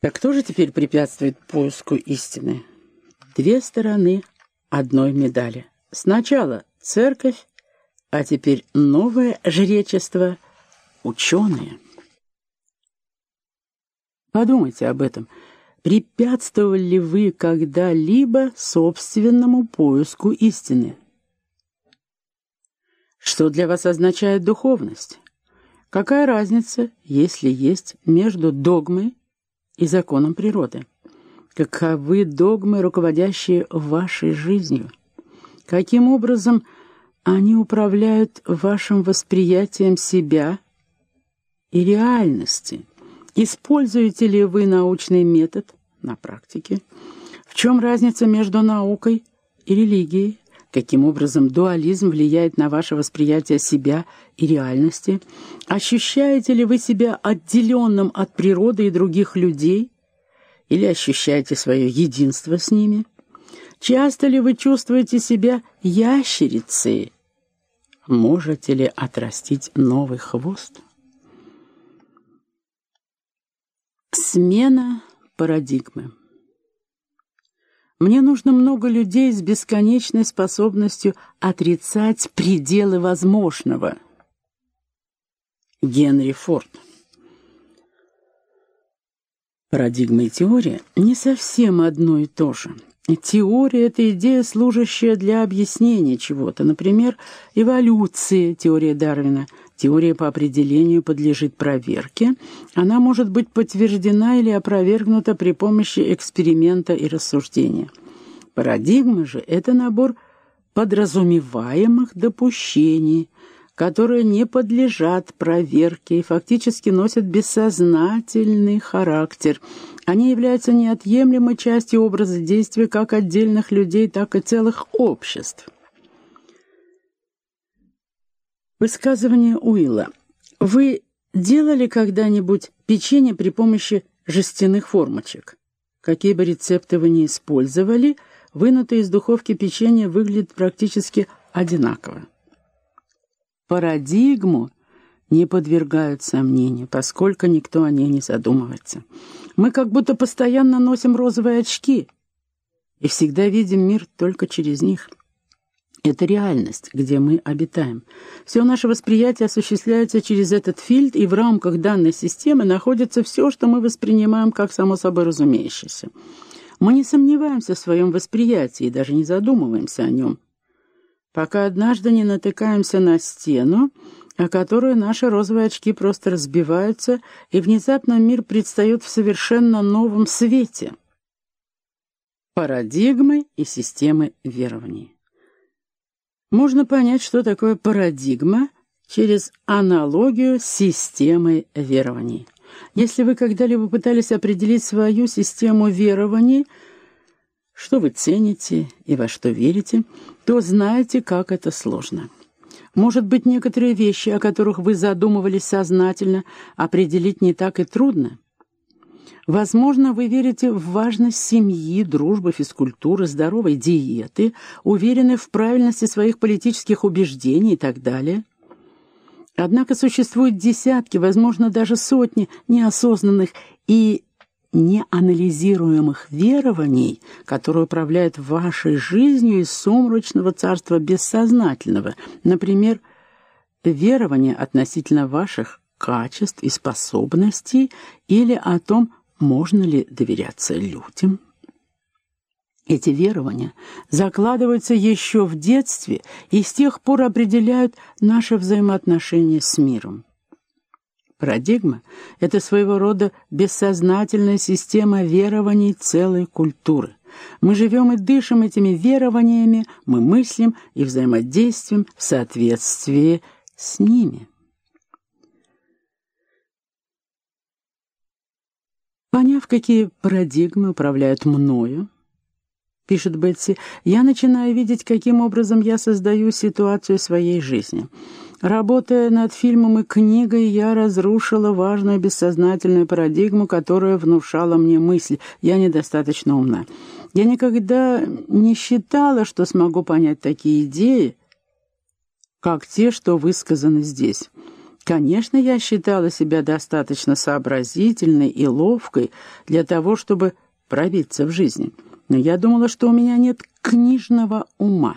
Так кто же теперь препятствует поиску истины? Две стороны одной медали. Сначала церковь, а теперь новое жречество — ученые. Подумайте об этом. Препятствовали ли вы когда-либо собственному поиску истины? Что для вас означает духовность? Какая разница, если есть между догмой и законом природы. Каковы догмы, руководящие вашей жизнью? Каким образом они управляют вашим восприятием себя и реальности? Используете ли вы научный метод на практике? В чем разница между наукой и религией? Каким образом дуализм влияет на ваше восприятие себя и реальности? Ощущаете ли вы себя отделенным от природы и других людей? Или ощущаете свое единство с ними? Часто ли вы чувствуете себя ящерицей? Можете ли отрастить новый хвост? Смена парадигмы. Мне нужно много людей с бесконечной способностью отрицать пределы возможного. Генри Форд Парадигма и теория не совсем одно и то же. Теория — это идея, служащая для объяснения чего-то. Например, эволюции, теория Дарвина. Теория по определению подлежит проверке. Она может быть подтверждена или опровергнута при помощи эксперимента и рассуждения. Парадигма же — это набор подразумеваемых допущений, которые не подлежат проверке и фактически носят бессознательный характер. Они являются неотъемлемой частью образа действия как отдельных людей, так и целых обществ. Высказывание Уилла. Вы делали когда-нибудь печенье при помощи жестяных формочек? Какие бы рецепты вы ни использовали, вынутое из духовки печенье выглядит практически одинаково. Парадигму не подвергают сомнению, поскольку никто о ней не задумывается. Мы как будто постоянно носим розовые очки и всегда видим мир только через них. Это реальность, где мы обитаем. Все наше восприятие осуществляется через этот фильтр, и в рамках данной системы находится все, что мы воспринимаем как само собой разумеющееся. Мы не сомневаемся в своем восприятии и даже не задумываемся о нем. Пока однажды не натыкаемся на стену, о которую наши розовые очки просто разбиваются, и внезапно мир предстает в совершенно новом свете. Парадигмы и системы верований. Можно понять, что такое парадигма через аналогию с системой верований. Если вы когда-либо пытались определить свою систему верований, что вы цените и во что верите, то знаете, как это сложно. Может быть, некоторые вещи, о которых вы задумывались сознательно, определить не так и трудно. Возможно, вы верите в важность семьи, дружбы, физкультуры, здоровой диеты, уверены в правильности своих политических убеждений и так далее. Однако существуют десятки, возможно, даже сотни неосознанных и неанализируемых верований, которые управляют вашей жизнью из сумрачного царства бессознательного. Например, верование относительно ваших качеств и способностей или о том, можно ли доверяться людям? Эти верования закладываются еще в детстве и с тех пор определяют наши взаимоотношения с миром. Парадигма — это своего рода бессознательная система верований целой культуры. Мы живем и дышим этими верованиями, мы мыслим и взаимодействуем в соответствии с ними. Какие парадигмы управляют мною, пишет Бетси, я начинаю видеть, каким образом я создаю ситуацию своей жизни. Работая над фильмом и книгой, я разрушила важную бессознательную парадигму, которая внушала мне мысль «я недостаточно умна». Я никогда не считала, что смогу понять такие идеи, как те, что высказаны здесь. Конечно, я считала себя достаточно сообразительной и ловкой для того, чтобы пробиться в жизни, но я думала, что у меня нет книжного ума.